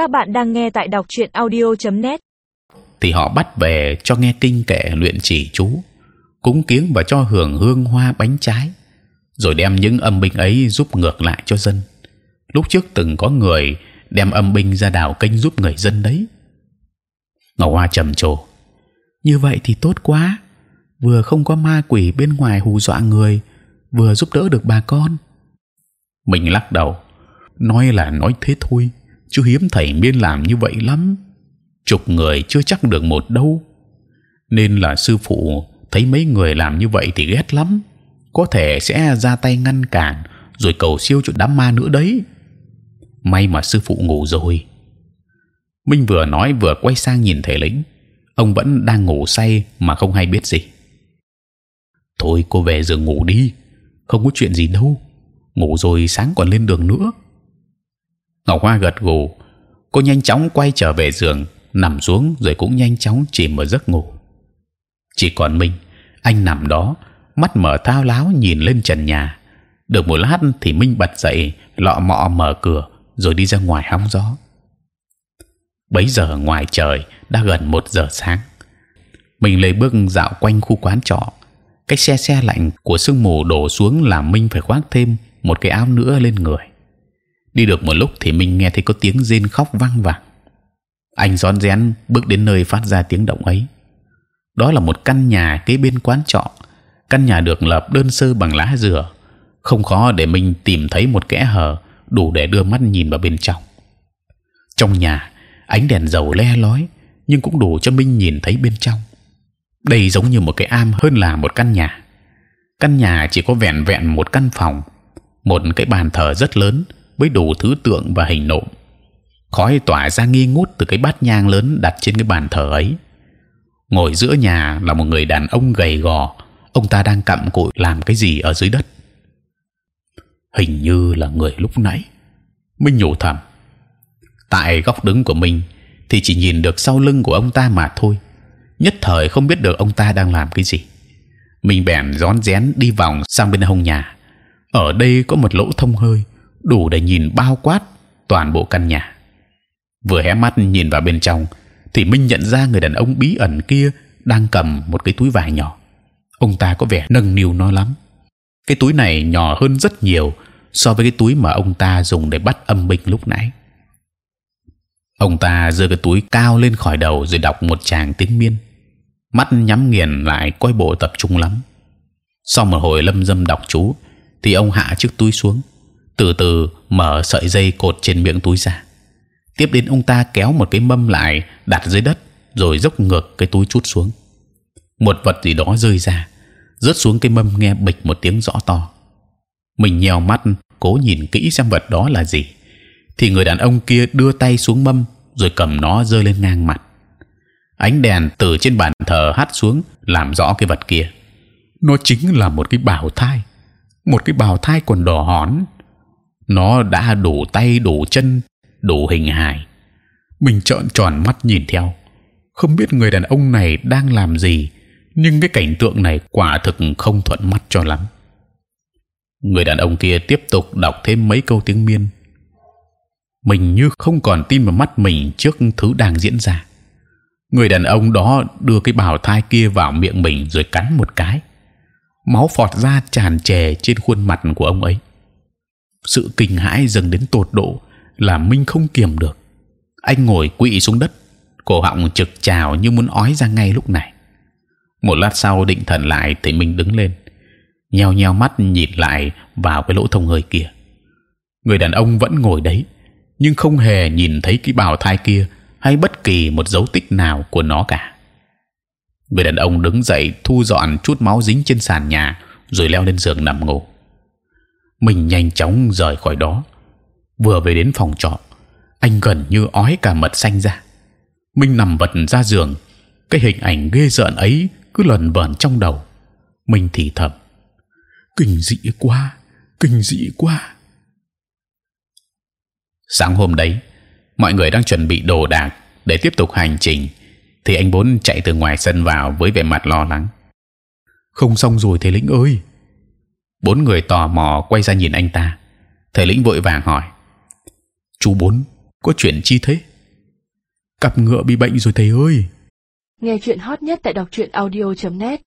Các bạn đang nghe tại đọc truyện audio.net. thì họ bắt về cho nghe kinh kệ luyện chỉ chú, cúng kiếng và cho hưởng hương hoa bánh trái, rồi đem những âm binh ấy giúp ngược lại cho dân. Lúc trước từng có người đem âm binh ra đào kênh giúp người dân đấy. Ngọc Hoa trầm trồ. Như vậy thì tốt quá, vừa không có ma quỷ bên ngoài hù dọa người, vừa giúp đỡ được bà con. Mình lắc đầu, nói là nói thế thôi, chứ hiếm thầy miên làm như vậy lắm. Chục người chưa chắc được một đâu, nên là sư phụ thấy mấy người làm như vậy thì ghét lắm, có thể sẽ ra tay ngăn cản, rồi cầu siêu cho đám ma nữa đấy. May mà sư phụ ngủ rồi. Minh vừa nói vừa quay sang nhìn thầy lĩnh, ông vẫn đang ngủ say mà không hay biết gì. Thôi cô về giường ngủ đi, không có chuyện gì đâu. Ngủ rồi sáng còn lên đường nữa. Ngọc Hoa gật gù, cô nhanh chóng quay trở về giường, nằm xuống rồi cũng nhanh chóng chìm vào giấc ngủ. Chỉ còn mình, anh nằm đó, mắt mở thao láo nhìn lên trần nhà. Được một lát thì Minh bật dậy, lọ mọ mở cửa rồi đi ra ngoài hóng gió. Bấy giờ ngoài trời đã gần một giờ sáng. Mình lấy bước dạo quanh khu quán trọ. Cái xe xe lạnh của sương mù đổ xuống làm Minh phải khoác thêm một cái áo nữa lên người. Đi được một lúc thì mình nghe thấy có tiếng rên khóc vang vẳng. Anh rón rén bước đến nơi phát ra tiếng động ấy. Đó là một căn nhà kế bên quán trọ. Căn nhà được lập đơn sơ bằng lá dừa, không khó để mình tìm thấy một kẽ hở đủ để đưa mắt nhìn vào bên trong. Trong nhà ánh đèn dầu le lói nhưng cũng đủ cho Minh nhìn thấy bên trong. Đây giống như một cái am hơn là một căn nhà. Căn nhà chỉ có vẹn vẹn một căn phòng, một cái bàn thờ rất lớn với đủ thứ tượng và hình nộm. Khói tỏa ra nghi ngút từ cái bát nhang lớn đặt trên cái bàn thờ ấy. Ngồi giữa nhà là một người đàn ông gầy gò. Ông ta đang cặm cụi làm cái gì ở dưới đất. Hình như là người lúc nãy. Minh nhủ thầm. Tại góc đứng của mình thì chỉ nhìn được sau lưng của ông ta mà thôi. Nhất thời không biết được ông ta đang làm cái gì. Mình bèn rón rén đi vòng sang bên hông nhà. Ở đây có một lỗ thông hơi đủ để nhìn bao quát toàn bộ căn nhà. Vừa hé mắt nhìn vào bên trong, thì Minh nhận ra người đàn ông bí ẩn kia đang cầm một cái túi vải nhỏ. Ông ta có vẻ nâng niu nó lắm. Cái túi này nhỏ hơn rất nhiều so với cái túi mà ông ta dùng để bắt âm binh lúc nãy. Ông ta giơ cái túi cao lên khỏi đầu rồi đọc một tràng tiếng miên, mắt nhắm nghiền lại coi bộ tập trung lắm. Sau một hồi lâm dâm đọc chú, thì ông hạ chiếc túi xuống, từ từ mở sợi dây cột trên miệng túi ra. Tiếp đến ông ta kéo một cái mâm lại đặt dưới đất, rồi dốc ngược cái túi chút xuống. Một vật gì đó rơi ra, rớt xuống cái mâm nghe bịch một tiếng rõ to. Mình nhèo mắt cố nhìn kỹ xem vật đó là gì, thì người đàn ông kia đưa tay xuống mâm rồi cầm nó rơi lên ngang mặt. Ánh đèn từ trên bàn thờ hắt xuống làm rõ cái vật kia. Nó chính là một cái bào thai, một cái bào thai còn đỏ hón. Nó đã đủ tay đủ chân đủ hình hài. Mình trợn tròn mắt nhìn theo, không biết người đàn ông này đang làm gì, nhưng cái cảnh tượng này quả thực không thuận mắt cho lắm. Người đàn ông kia tiếp tục đọc thêm mấy câu tiếng miên. Mình như không còn tin vào mắt mình trước thứ đang diễn ra. Người đàn ông đó đưa cái bào thai kia vào miệng mình rồi cắn một cái, máu phọt ra tràn trề trên khuôn mặt của ông ấy. Sự kinh hãi dần đến tột độ là minh không kiềm được. Anh ngồi quỵ xuống đất, cổ họng trực trào như muốn ói ra ngay lúc này. Một lát sau định thần lại thì minh đứng lên, nheo nheo mắt nhìn lại vào cái lỗ thông hơi kia. Người đàn ông vẫn ngồi đấy, nhưng không hề nhìn thấy cái bào thai kia hay bất kỳ một dấu tích nào của nó cả. Người đàn ông đứng dậy thu dọn chút máu dính trên sàn nhà, rồi leo lên giường nằm ngủ mình nhanh chóng rời khỏi đó. Vừa về đến phòng trọ, anh gần như ói cả mật xanh ra. Minh nằm vật ra giường. Cái hình ảnh ghê rợn ấy cứ lẩn vẩn trong đầu. Mình thì thầm, kinh dị quá, kinh dị quá. Sáng hôm đấy, mọi người đang chuẩn bị đồ đạc để tiếp tục hành trình, thì anh bốn chạy từ ngoài sân vào với vẻ mặt lo lắng. Không xong rồi thầy lĩnh ơi bốn người tò mò quay ra nhìn anh ta. Thầy lĩnh vội vàng hỏi, chú bốn, có chuyện chi thế? Cặp ngựa bị bệnh rồi thầy ơi. Nghe chuyện hot nhất tại đọc truyện audio.net